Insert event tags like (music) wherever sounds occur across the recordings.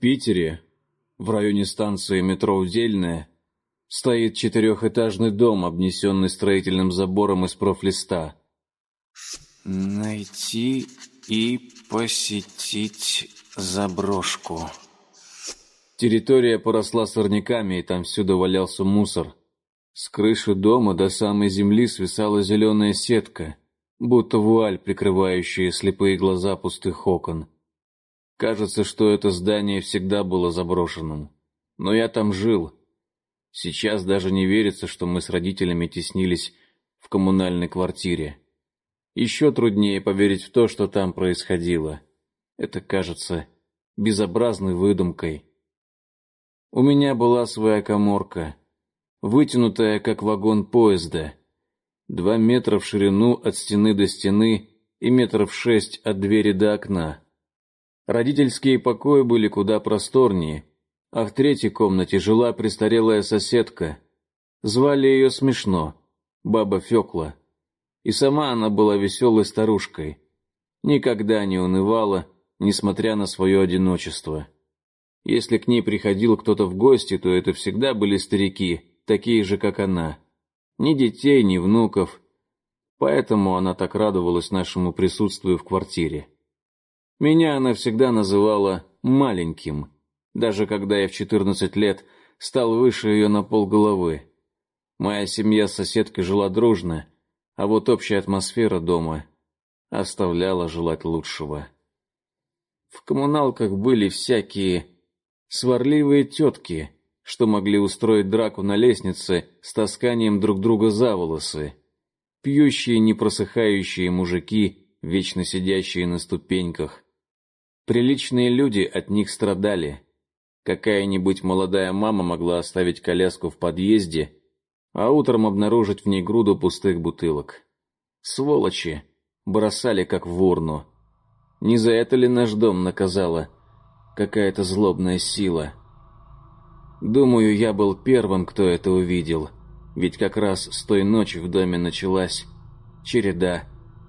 Питере, в районе станции метро «Удельная», стоит четырехэтажный дом, обнесенный строительным забором из профлиста. Найти и посетить заброшку. Территория поросла сорняками, и там всюду валялся мусор. С крыши дома до самой земли свисала зеленая сетка, будто вуаль, прикрывающая слепые глаза пустых окон. Кажется, что это здание всегда было заброшенным. Но я там жил. Сейчас даже не верится, что мы с родителями теснились в коммунальной квартире. Еще труднее поверить в то, что там происходило. Это кажется безобразной выдумкой. У меня была своя коморка, вытянутая, как вагон поезда. Два метра в ширину от стены до стены и метров шесть от двери до окна. Родительские покои были куда просторнее, а в третьей комнате жила престарелая соседка. Звали ее смешно — баба Фекла. И сама она была веселой старушкой. Никогда не унывала, несмотря на свое одиночество. Если к ней приходил кто-то в гости, то это всегда были старики, такие же, как она. Ни детей, ни внуков. Поэтому она так радовалась нашему присутствию в квартире. Меня она всегда называла «маленьким», даже когда я в 14 лет стал выше ее на полголовы. Моя семья с соседкой жила дружно, а вот общая атмосфера дома оставляла желать лучшего. В коммуналках были всякие сварливые тетки, что могли устроить драку на лестнице с тасканием друг друга за волосы, пьющие непросыхающие мужики, вечно сидящие на ступеньках. Приличные люди от них страдали. Какая-нибудь молодая мама могла оставить коляску в подъезде, а утром обнаружить в ней груду пустых бутылок. Сволочи! Бросали как в урну. Не за это ли наш дом наказала какая-то злобная сила. Думаю, я был первым, кто это увидел, ведь как раз с той ночи в доме началась череда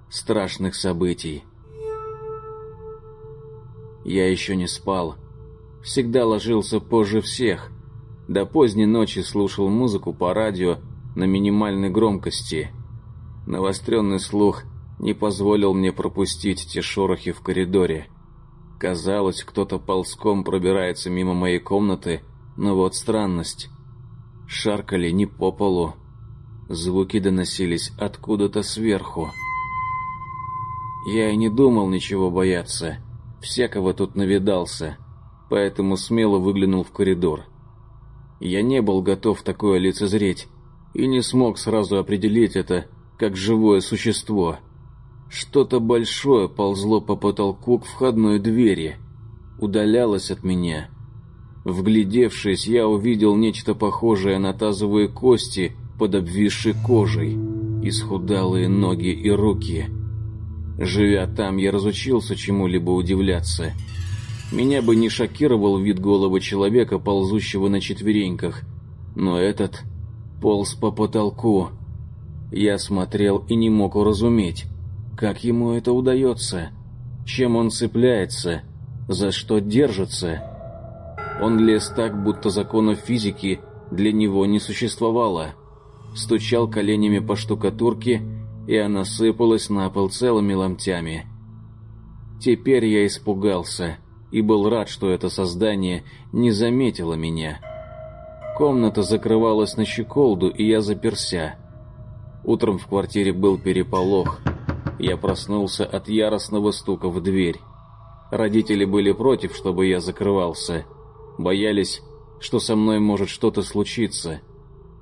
страшных событий. Я еще не спал. Всегда ложился позже всех. До поздней ночи слушал музыку по радио на минимальной громкости. Навостренный слух не позволил мне пропустить те шорохи в коридоре. Казалось, кто-то ползком пробирается мимо моей комнаты, но вот странность. Шаркали не по полу. Звуки доносились откуда-то сверху. Я и не думал ничего бояться. Всякого тут навидался, поэтому смело выглянул в коридор. Я не был готов такое лицезреть и не смог сразу определить это как живое существо — что-то большое ползло по потолку к входной двери, удалялось от меня. Вглядевшись, я увидел нечто похожее на тазовые кости под обвисшей кожей, исхудалые ноги и руки. Живя там, я разучился чему-либо удивляться. Меня бы не шокировал вид голого человека, ползущего на четвереньках, но этот полз по потолку. Я смотрел и не мог уразуметь, как ему это удается? Чем он цепляется? За что держится? Он лез так, будто законов физики для него не существовало. Стучал коленями по штукатурке, и она сыпалась на пол целыми ломтями. Теперь я испугался и был рад, что это создание не заметило меня. Комната закрывалась на щеколду, и я заперся. Утром в квартире был переполох — я проснулся от яростного стука в дверь. Родители были против, чтобы я закрывался. Боялись, что со мной может что-то случиться.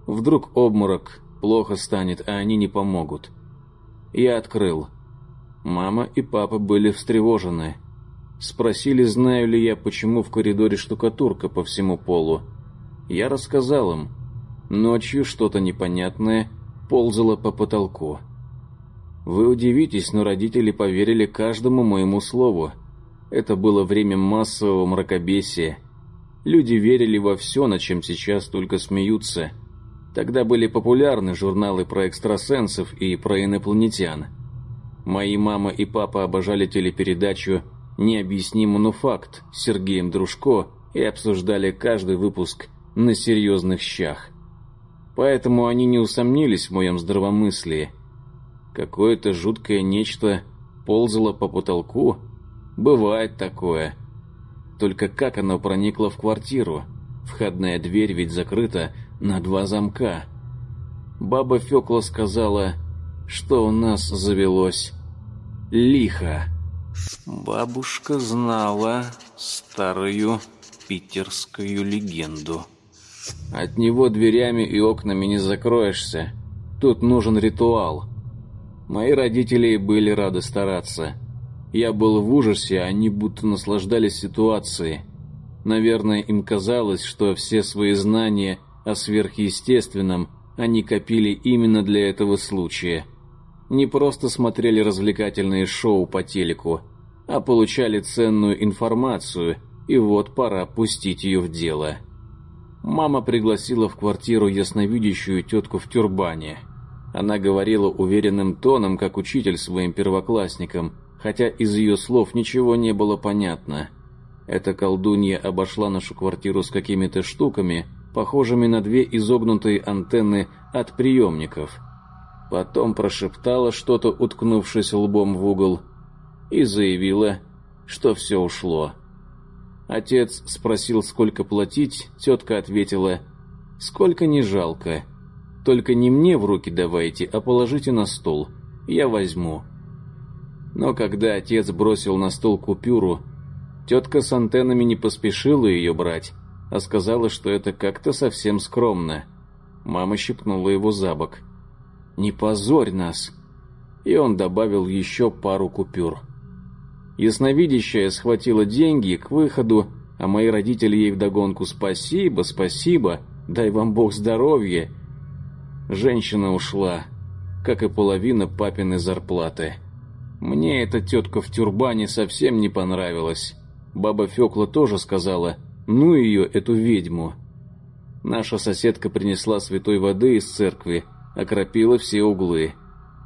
Вдруг обморок, плохо станет, а они не помогут. Я открыл. Мама и папа были встревожены. Спросили, знаю ли я, почему в коридоре штукатурка по всему полу. Я рассказал им. Ночью что-то непонятное ползало по потолку. Вы удивитесь, но родители поверили каждому моему слову. Это было время массового мракобесия. Люди верили во все, над чем сейчас только смеются. Тогда были популярны журналы про экстрасенсов и про инопланетян. Мои мама и папа обожали телепередачу «Необъяснимый, но факт» с Сергеем Дружко и обсуждали каждый выпуск на серьезных щах. Поэтому они не усомнились в моем здравомыслии. Какое-то жуткое нечто ползало по потолку. Бывает такое. Только как оно проникло в квартиру? Входная дверь ведь закрыта на два замка. Баба Фёкла сказала, что у нас завелось лихо. Бабушка знала старую питерскую легенду. От него дверями и окнами не закроешься. Тут нужен ритуал. Мои родители были рады стараться. Я был в ужасе, они будто наслаждались ситуацией. Наверное, им казалось, что все свои знания о сверхъестественном они копили именно для этого случая. Не просто смотрели развлекательные шоу по телеку, а получали ценную информацию, и вот пора пустить ее в дело. Мама пригласила в квартиру ясновидящую тетку в тюрбане. Она говорила уверенным тоном, как учитель своим первоклассникам, хотя из ее слов ничего не было понятно. Эта колдунья обошла нашу квартиру с какими-то штуками, похожими на две изогнутые антенны от приемников. Потом прошептала что-то, уткнувшись лбом в угол, и заявила, что все ушло. Отец спросил, сколько платить, тетка ответила, сколько не жалко. Только не мне в руки давайте, а положите на стол, я возьму. Но когда отец бросил на стол купюру, тетка с антеннами не поспешила ее брать, а сказала, что это как-то совсем скромно. Мама щипнула его за бок. «Не позорь нас!» И он добавил еще пару купюр. Ясновидящая схватила деньги к выходу, а мои родители ей вдогонку «Спасибо, спасибо, дай вам Бог здоровья!» Женщина ушла, как и половина папиной зарплаты. Мне эта тетка в тюрбане совсем не понравилась. Баба Фекла тоже сказала «Ну ее, эту ведьму!» Наша соседка принесла святой воды из церкви, окропила все углы,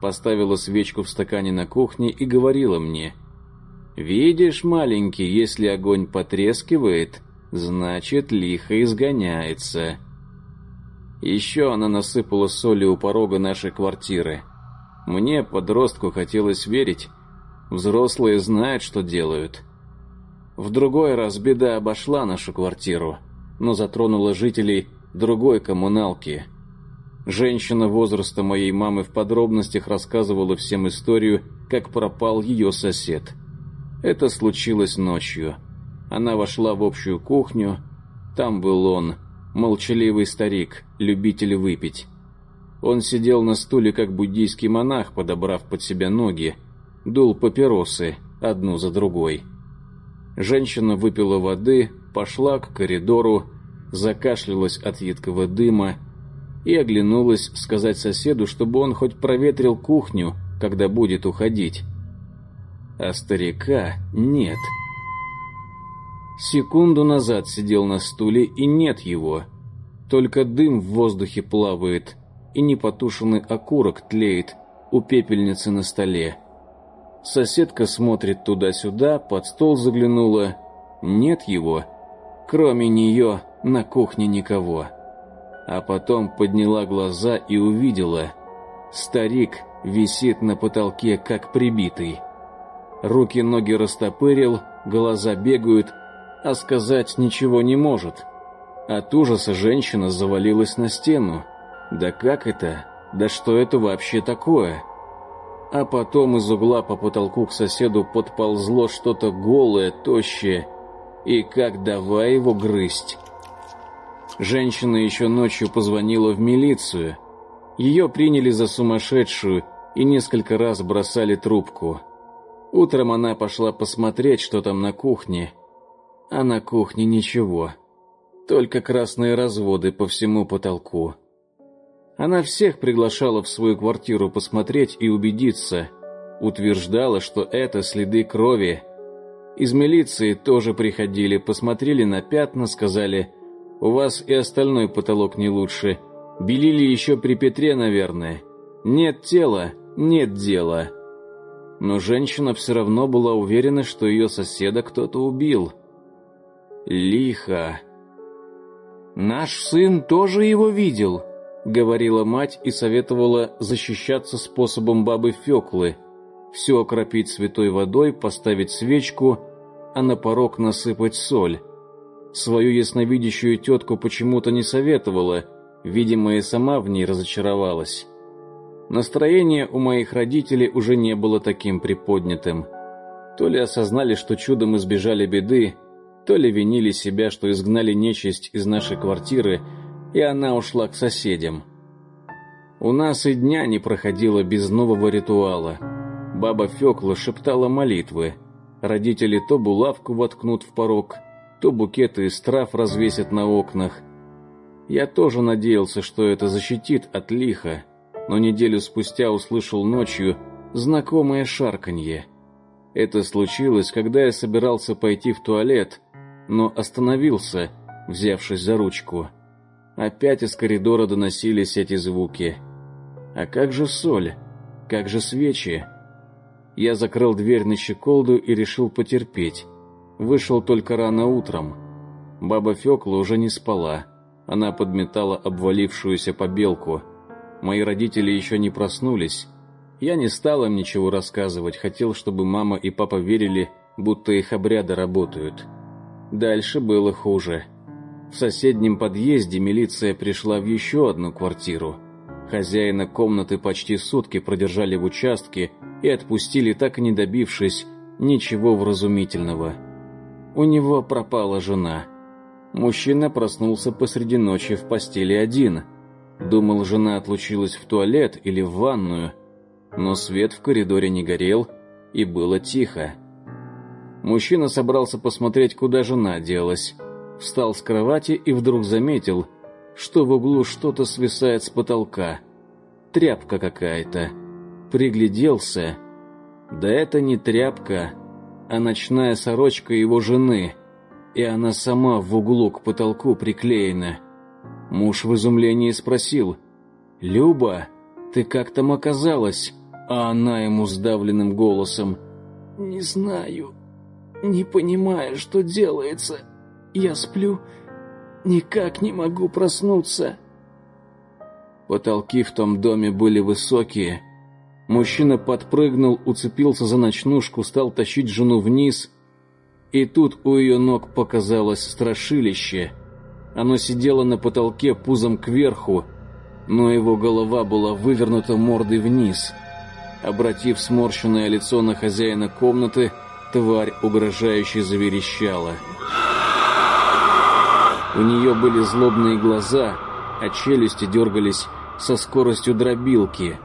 поставила свечку в стакане на кухне и говорила мне «Видишь, маленький, если огонь потрескивает, значит, лихо изгоняется». Еще она насыпала соли у порога нашей квартиры – мне, подростку, хотелось верить. Взрослые знают, что делают. В другой раз беда обошла нашу квартиру, но затронула жителей другой коммуналки. Женщина возраста моей мамы в подробностях рассказывала всем историю, как пропал ее сосед. Это случилось ночью. Она вошла в общую кухню. Там был он, молчаливый старик, любитель выпить. Он сидел на стуле, как буддийский монах, подобрав под себя ноги, дул папиросы, одну за другой. Женщина выпила воды, пошла к коридору, закашлялась от едкого дыма и оглянулась сказать соседу, чтобы он хоть проветрил кухню, когда будет уходить. А старика нет. Секунду назад сидел на стуле, и нет его. Только дым в воздухе плавает, и непотушенный окурок тлеет у пепельницы на столе. Соседка смотрит туда-сюда, под стол заглянула. Нет его. Кроме нее на кухне никого. А потом подняла глаза и увидела. Старик висит на потолке, как прибитый. Руки-ноги растопырил, глаза бегают, а сказать ничего не может. От ужаса женщина завалилась на стену. Да как это? Да что это вообще такое? А потом из угла по потолку к соседу подползло что-то голое, тощее, и как давай его грызть. Женщина еще ночью позвонила в милицию. Ее приняли за сумасшедшую и несколько раз бросали трубку. Утром она пошла посмотреть, что там на кухне. А на кухне ничего. Только красные разводы по всему потолку. Она всех приглашала в свою квартиру посмотреть и убедиться. Утверждала, что это следы крови. Из милиции тоже приходили, посмотрели на пятна, сказали, «У вас и остальной потолок не лучше. Белили еще при Петре, наверное. Нет тела, нет дела». Но женщина все равно была уверена, что ее соседа кто-то убил. Лихо. «Наш сын тоже его видел», — говорила мать и советовала защищаться способом бабы Феклы. Все окропить святой водой, поставить свечку, а на порог насыпать соль. Свою ясновидящую тетку почему-то не советовала, видимо, и сама в ней разочаровалась. Настроение у моих родителей уже не было таким приподнятым. То ли осознали, что чудом избежали беды, то ли винили себя, что изгнали нечисть из нашей квартиры, и она ушла к соседям. У нас и дня не проходило без нового ритуала. Баба Фёкла шептала молитвы. Родители то булавку воткнут в порог, то букеты из трав развесят на окнах. Я тоже надеялся, что это защитит от лиха, но неделю спустя услышал ночью знакомое шарканье. Это случилось, когда я собирался пойти в туалет, но остановился, взявшись за ручку. Опять из коридора доносились эти звуки. А как же соль? Как же свечи? Я закрыл дверь на щеколду и решил потерпеть. Вышел только рано утром. Баба Фёкла уже не спала. Она подметала обвалившуюся побелку. Мои родители еще не проснулись. Я не стал им ничего рассказывать, хотел, чтобы мама и папа верили, будто их обряды работают. Дальше было хуже. В соседнем подъезде милиция пришла в еще одну квартиру. Хозяина комнаты почти сутки продержали в участке и отпустили, так и не добившись ничего вразумительного. У него пропала жена. Мужчина проснулся посреди ночи в постели один. Думал, жена отлучилась в туалет или в ванную, но свет в коридоре не горел, и было тихо. Мужчина собрался посмотреть, куда жена делась. Встал с кровати и вдруг заметил, что в углу что-то свисает с потолка. Тряпка какая-то. Пригляделся. Да это не тряпка, а ночная сорочка его жены, и она сама в углу к потолку приклеена. Муж в изумлении спросил, «Люба, ты как там оказалась?» А она ему сдавленным голосом, «Не знаю, не понимая, что делается. Я сплю, никак не могу проснуться. Потолки в том доме были высокие. Мужчина подпрыгнул, уцепился за ночнушку, стал тащить жену вниз. И тут у ее ног показалось страшилище. Оно сидело на потолке пузом кверху, но его голова была вывернута мордой вниз. Обратив сморщенное лицо на хозяина комнаты, Тварь угрожающе заверещала. У нее были злобные глаза, а челюсти дергались со скоростью дробилки.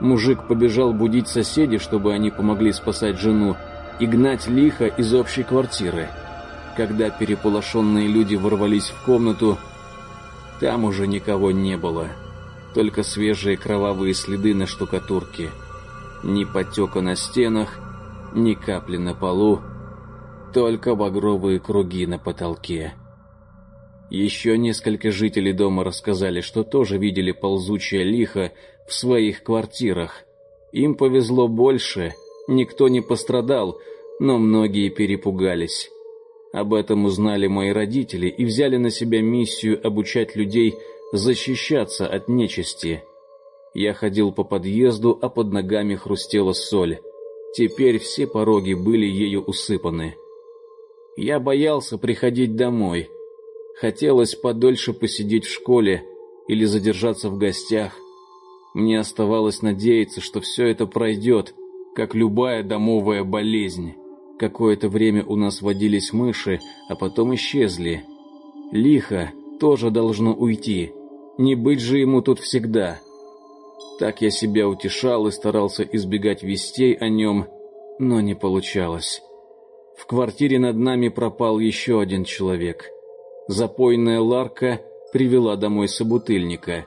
Мужик побежал будить соседей, чтобы они помогли спасать жену, и гнать лихо из общей квартиры. Когда переполошенные люди ворвались в комнату, там уже никого не было. Только свежие кровавые следы на штукатурке. Ни потека на стенах, ни капли на полу, только багровые круги на потолке. Еще несколько жителей дома рассказали, что тоже видели ползучее лихо в своих квартирах. Им повезло больше, никто не пострадал, но многие перепугались. Об этом узнали мои родители и взяли на себя миссию обучать людей защищаться от нечисти. Я ходил по подъезду, а под ногами хрустела соль. Теперь все пороги были ею усыпаны. Я боялся приходить домой. Хотелось подольше посидеть в школе или задержаться в гостях. Мне оставалось надеяться, что все это пройдет, как любая домовая болезнь. Какое-то время у нас водились мыши, а потом исчезли. Лихо тоже должно уйти. Не быть же ему тут всегда. Так я себя утешал и старался избегать вестей о нем, но не получалось. В квартире над нами пропал еще один человек. Запойная Ларка привела домой собутыльника.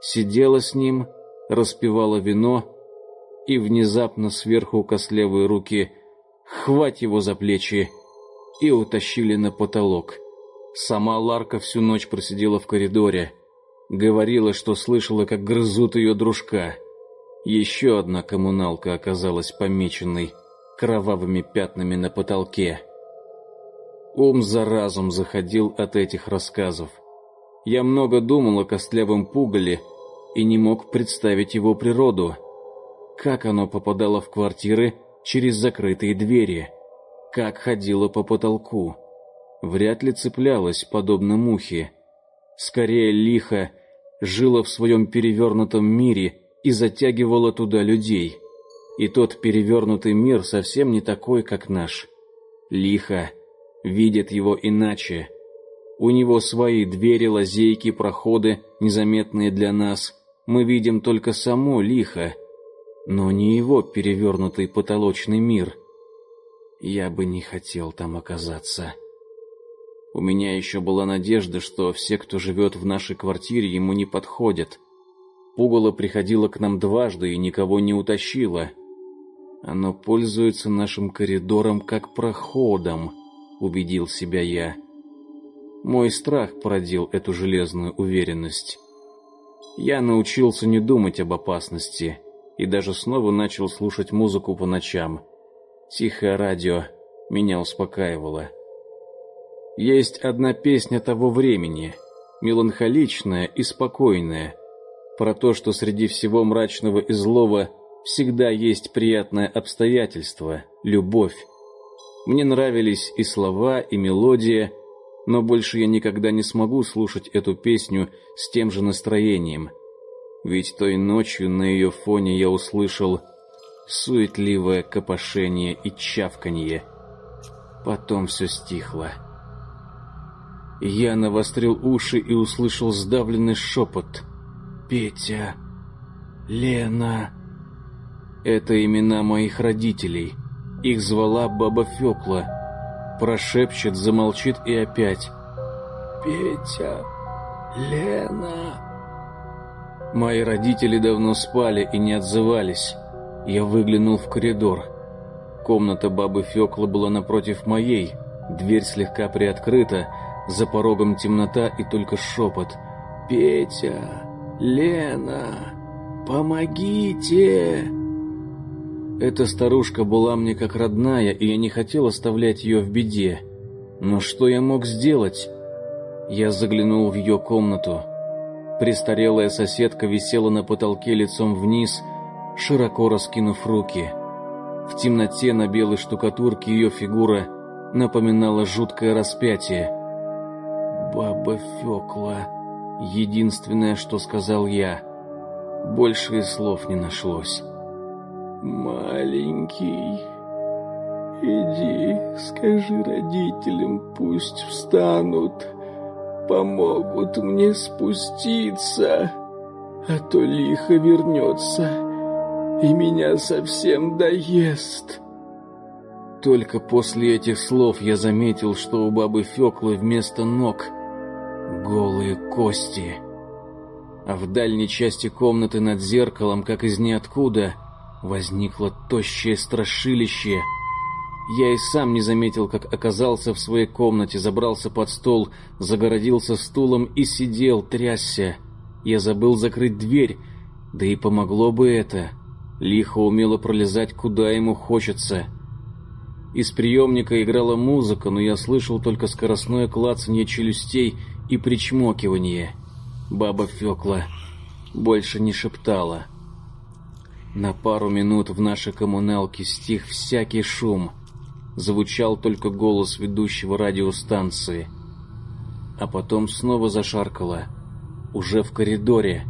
Сидела с ним, распивала вино, и внезапно сверху костлявые руки хвать его за плечи и утащили на потолок. Сама Ларка всю ночь просидела в коридоре, Говорила, что слышала, как грызут ее дружка. Еще одна коммуналка оказалась помеченной кровавыми пятнами на потолке. Ум за разум заходил от этих рассказов. Я много думал о костлявом пугале и не мог представить его природу. Как оно попадало в квартиры через закрытые двери? Как ходило по потолку? Вряд ли цеплялось, подобно мухе. Скорее, лихо жило в своем перевернутом мире и затягивало туда людей. И тот перевернутый мир совсем не такой, как наш. Лихо видит его иначе. У него свои двери, лазейки, проходы, незаметные для нас. Мы видим только само лихо, но не его перевернутый потолочный мир. Я бы не хотел там оказаться. У меня еще была надежда, что все, кто живет в нашей квартире, ему не подходят. Пугало приходило к нам дважды и никого не утащило. Оно пользуется нашим коридором как проходом, убедил себя я. Мой страх породил эту железную уверенность. Я научился не думать об опасности и даже снова начал слушать музыку по ночам. Тихое радио меня успокаивало. Есть одна песня того времени, меланхоличная и спокойная, про то, что среди всего мрачного и злого всегда есть приятное обстоятельство — любовь. Мне нравились и слова, и мелодия, но больше я никогда не смогу слушать эту песню с тем же настроением. Ведь той ночью на ее фоне я услышал суетливое копошение и чавканье. Потом все стихло. Я навострил уши и услышал сдавленный шепот. «Петя! Лена!» Это имена моих родителей. Их звала баба Фёкла. Прошепчет, замолчит и опять. «Петя! Лена!» Мои родители давно спали и не отзывались. Я выглянул в коридор. Комната бабы Фёклы была напротив моей. Дверь слегка приоткрыта, за порогом темнота и только шепот. «Петя! Лена! Помогите!» Эта старушка была мне как родная, и я не хотел оставлять ее в беде. Но что я мог сделать? Я заглянул в ее комнату. Престарелая соседка висела на потолке лицом вниз, широко раскинув руки. В темноте на белой штукатурке ее фигура напоминала жуткое распятие. «Баба Фёкла», — единственное, что сказал я. Больше и слов не нашлось. «Маленький, иди, скажи родителям, пусть встанут, помогут мне спуститься, а то лихо вернется и меня совсем доест». Только после этих слов я заметил, что у бабы Фёклы вместо ног голые кости. А в дальней части комнаты над зеркалом, как из ниоткуда, возникло тощее страшилище. Я и сам не заметил, как оказался в своей комнате, забрался под стол, загородился стулом и сидел, трясся. Я забыл закрыть дверь, да и помогло бы это. Лихо умело пролезать, куда ему хочется. Из приемника играла музыка, но я слышал только скоростное клацанье челюстей и причмокивание. Баба Фёкла больше не шептала. На пару минут в нашей коммуналке стих всякий шум. Звучал только голос ведущего радиостанции. А потом снова зашаркало. Уже в коридоре.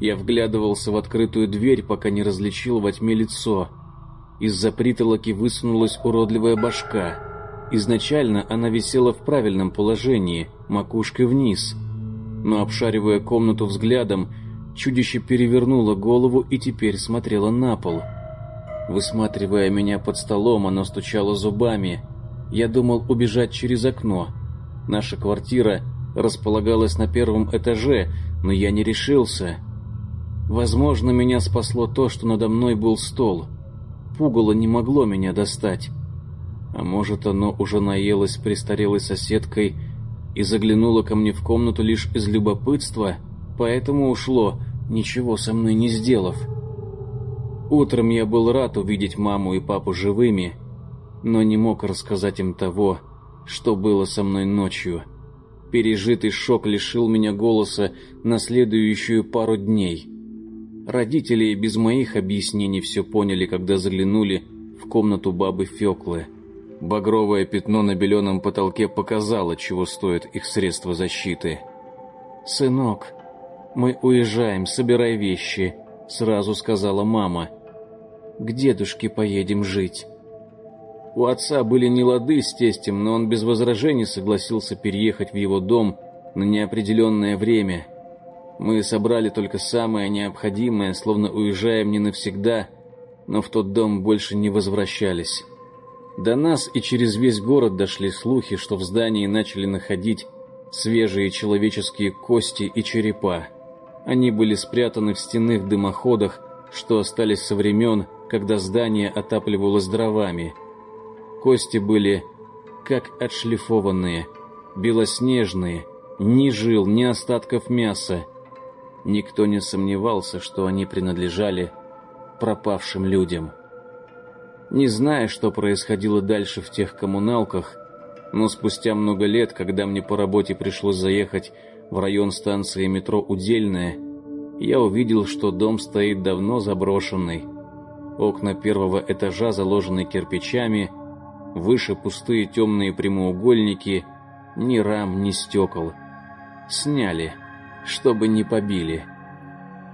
Я вглядывался в открытую дверь, пока не различил во тьме лицо — из-за притолоки высунулась уродливая башка. Изначально она висела в правильном положении, макушкой вниз. Но обшаривая комнату взглядом, чудище перевернуло голову и теперь смотрело на пол. Высматривая меня под столом, оно стучало зубами. Я думал убежать через окно. Наша квартира располагалась на первом этаже, но я не решился. Возможно, меня спасло то, что надо мной был стол — пугало не могло меня достать. А может, оно уже наелось престарелой соседкой и заглянуло ко мне в комнату лишь из любопытства, поэтому ушло, ничего со мной не сделав. Утром я был рад увидеть маму и папу живыми, но не мог рассказать им того, что было со мной ночью. Пережитый шок лишил меня голоса на следующую пару дней. Родители без моих объяснений все поняли, когда заглянули в комнату бабы Феклы. Багровое пятно на беленом потолке показало, чего стоят их средства защиты. «Сынок, мы уезжаем, собирай вещи», — сразу сказала мама. «К дедушке поедем жить». У отца были не лады с тестем, но он без возражений согласился переехать в его дом на неопределенное время. Мы собрали только самое необходимое, словно уезжаем не навсегда, но в тот дом больше не возвращались. До нас и через весь город дошли слухи, что в здании начали находить свежие человеческие кости и черепа. Они были спрятаны в стенных дымоходах, что остались со времен, когда здание отапливалось дровами – Кости были как отшлифованные, белоснежные, ни жил, ни остатков мяса. Никто не сомневался, что они принадлежали пропавшим людям. Не зная, что происходило дальше в тех коммуналках, но спустя много лет, когда мне по работе пришлось заехать в район станции метро Удельная, я увидел, что дом стоит давно заброшенный. Окна первого этажа заложены кирпичами, Выше пустые темные прямоугольники, ни рам, ни стекол. Сняли, чтобы не побили.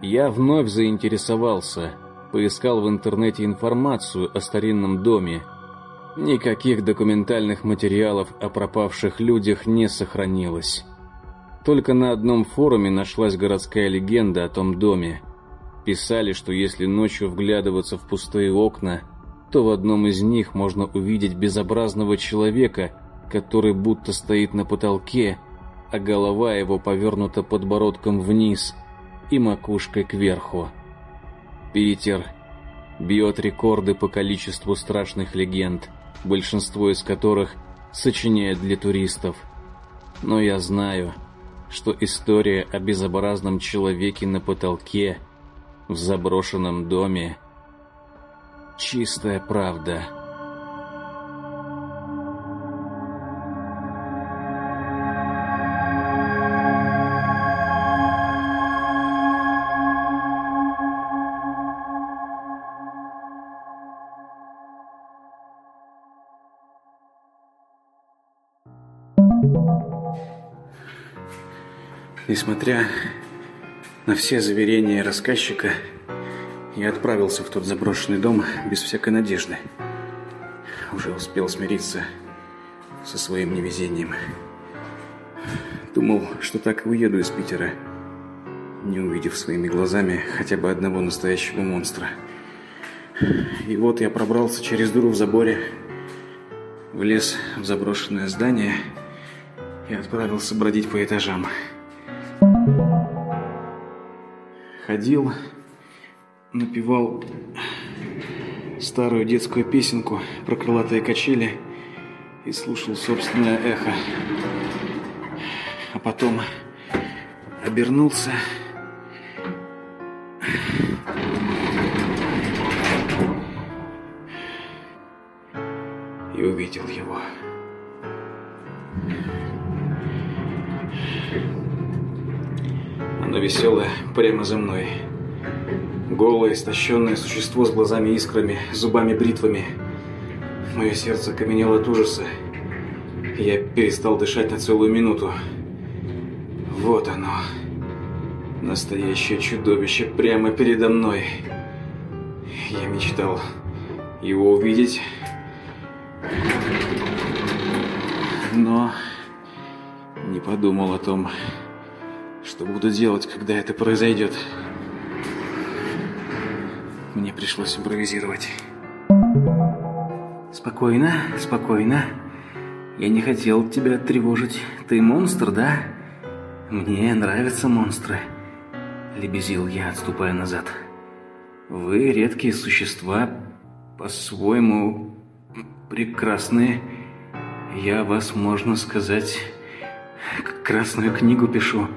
Я вновь заинтересовался, поискал в интернете информацию о старинном доме. Никаких документальных материалов о пропавших людях не сохранилось. Только на одном форуме нашлась городская легенда о том доме. Писали, что если ночью вглядываться в пустые окна – то в одном из них можно увидеть безобразного человека, который будто стоит на потолке, а голова его повернута подбородком вниз и макушкой кверху. Питер бьет рекорды по количеству страшных легенд, большинство из которых сочиняет для туристов. Но я знаю, что история о безобразном человеке на потолке в заброшенном доме чистая правда. Несмотря на все заверения рассказчика, я отправился в тот заброшенный дом без всякой надежды. Уже успел смириться со своим невезением. Думал, что так и уеду из Питера, не увидев своими глазами хотя бы одного настоящего монстра. И вот я пробрался через дыру в заборе, влез в заброшенное здание и отправился бродить по этажам. Ходил, напевал старую детскую песенку про крылатые качели и слушал собственное эхо. А потом обернулся и увидел его. Оно веселое прямо за мной. Голое, истощенное существо с глазами-искрами, зубами-бритвами. Мое сердце каменело от ужаса. Я перестал дышать на целую минуту. Вот оно. Настоящее чудовище прямо передо мной. Я мечтал его увидеть. Но не подумал о том, что буду делать, когда это произойдет. Мне пришлось импровизировать. Спокойно, спокойно. Я не хотел тебя тревожить. Ты монстр, да? Мне нравятся монстры. Лебезил я, отступая назад. Вы редкие существа, по-своему прекрасные. Я вас, можно сказать, красную книгу пишу.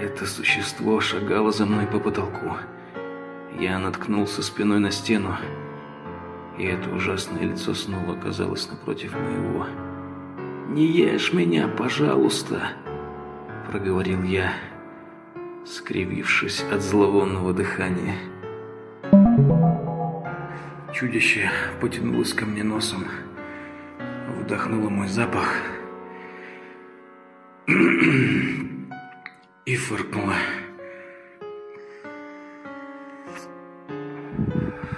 Это существо шагало за мной по потолку. Я наткнулся спиной на стену, и это ужасное лицо снова оказалось напротив моего. «Не ешь меня, пожалуйста», — проговорил я, скривившись от зловонного дыхания. Чудище потянулось ко мне носом, вдохнуло мой запах (clears throat) и фыркнуло.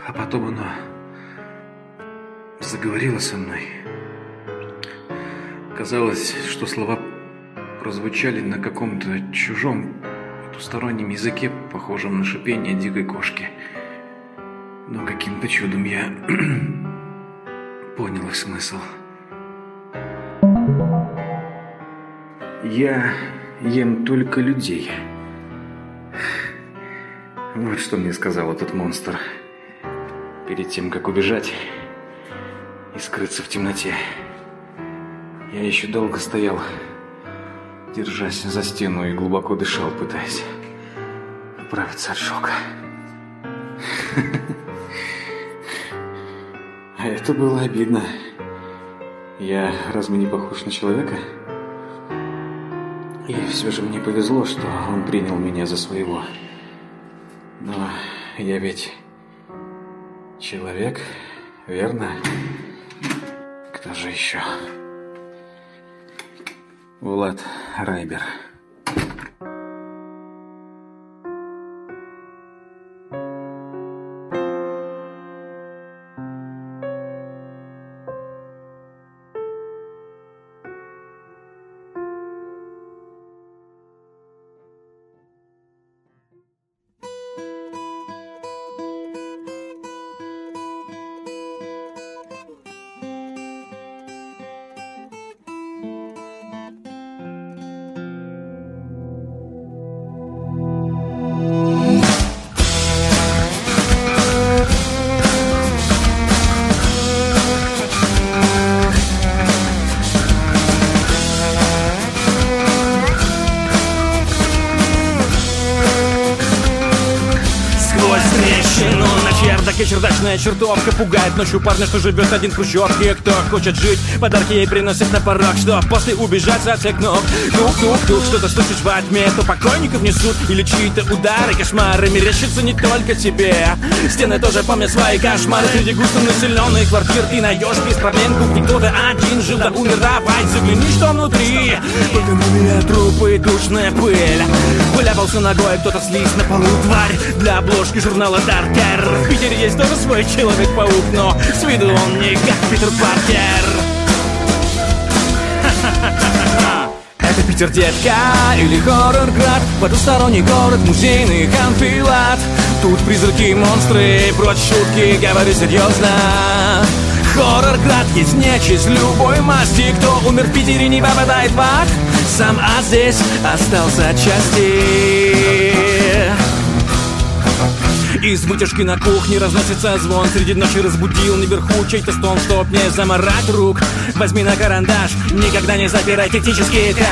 А потом оно заговорило со мной. Казалось, что слова прозвучали на каком-то чужом, потустороннем языке, похожем на шипение дикой кошки. Но каким-то чудом я (clears throat) понял их смысл. Я ем только людей. Вот что мне сказал этот монстр. Перед тем, как убежать и скрыться в темноте. Я еще долго стоял, держась за стену и глубоко дышал, пытаясь оправиться от шока. А это было обидно. Я разве не похож на человека? Все же мне повезло, что он принял меня за своего. Но я ведь человек, верно? Кто же еще? Влад Райбер. Чердачная чертовка Пугает ночью парня, что живет один в хрущевке Кто хочет жить, подарки ей приносит на порог. Что после убежать со всех ног? Тук-тук-тук, что-то слышишь во тьме. То покойников несут или чьи-то удары. Кошмары мерещатся не только тебе. Стены тоже помнят свои кошмары. Среди густо населенных квартир Ты найдешь без проблем кухни Кто-то один жил, да давай Загляни, что внутри. Только на трупы и душная пыль. Валяпался ногой, кто-то слиз на полу Тварь. Для обложки журнала Даркер В Питере есть тоже свой Человек-паук, но с виду он не как Питер Паркер. (laughs) Это Питер, детка, или хоррор-град Потусторонний город, музейный анфилат. Тут призраки, монстры, прочь шутки, говорю серьезно. Хоррор-град есть нечисть любой масти Кто умер в Питере, не попадает в ад. Сам а здесь остался части из вытяжки на кухне разносится звон. Среди ночи разбудил наверху чей-то стон. Чтоб не заморать рук Возьми на карандаш. Никогда не запирай технический этаж.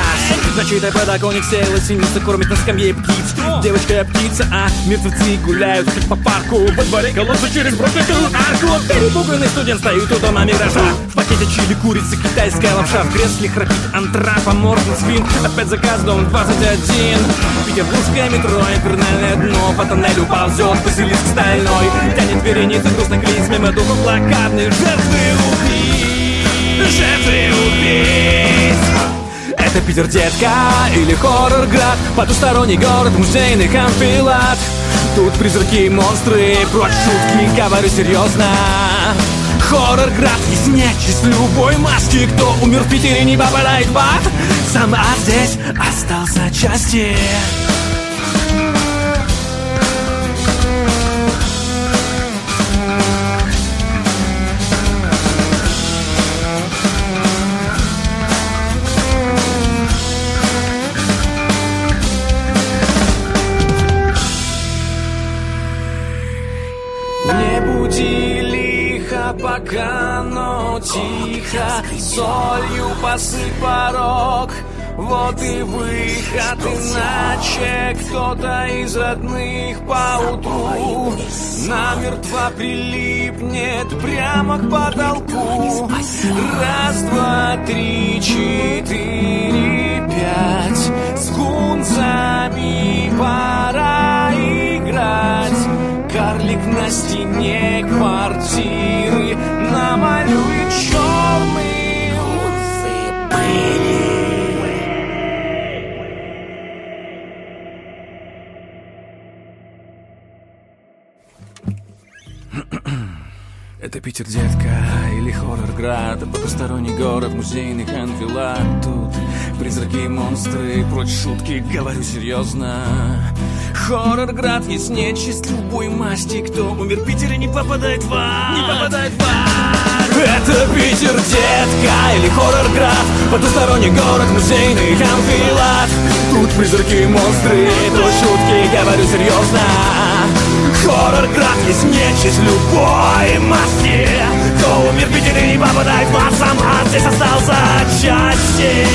На чей-то подоконник села синица Кормит на скамье птиц. Девочка птица, а мертвецы гуляют как по парку. Во дворе колодцы через броситую арку. Перепуганный студент стоит у дома миража. В пакете чили, курица, китайская лапша. В кресле храпит антрапоморфный свин. Опять заказ дом 21 Петербургское метро, инфернальное дно. По тоннелю ползет Василиск стальной. Тянет вереницы грустных лиц Мимо духов блокадных Жертвы убийц Жертвы убийц это Питер, детка, или хоррор-град? Потусторонний город, музейный амфилат Тут призраки и монстры, прочь шутки, говорю серьезно. Хоррор-град, есть нечисть любой маски. Кто умер в Питере, не попадает в ад. Сам ад здесь остался части тихо Солью посыпь порог. Вот и выход, иначе кто-то из родных поутру Намертво прилипнет прямо к потолку. Раз, два, три, четыре, пять. С гунзами пора играть. Карлик на стене квартиры Намалюет Это Питер, детка, или хоррор-град Потусторонний город, музейный анфилат Тут призраки и монстры, прочь шутки, говорю серьезно. Хоррор-град, есть нечисть любой масти Кто умер в Питере, не попадает в ад. Не попадает в ад это Питер, детка, или Хоррорград. Потусторонний город музейный амфилат Тут призраки, монстры, то шутки, говорю серьезно. Хоррорград есть нечисть любой масти Кто умер в Питере не попадает в вас, сам здесь остался отчасти.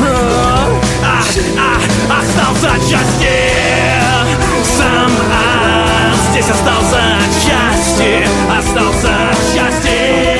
А, а, а, остался отчасти здесь остался от остался от.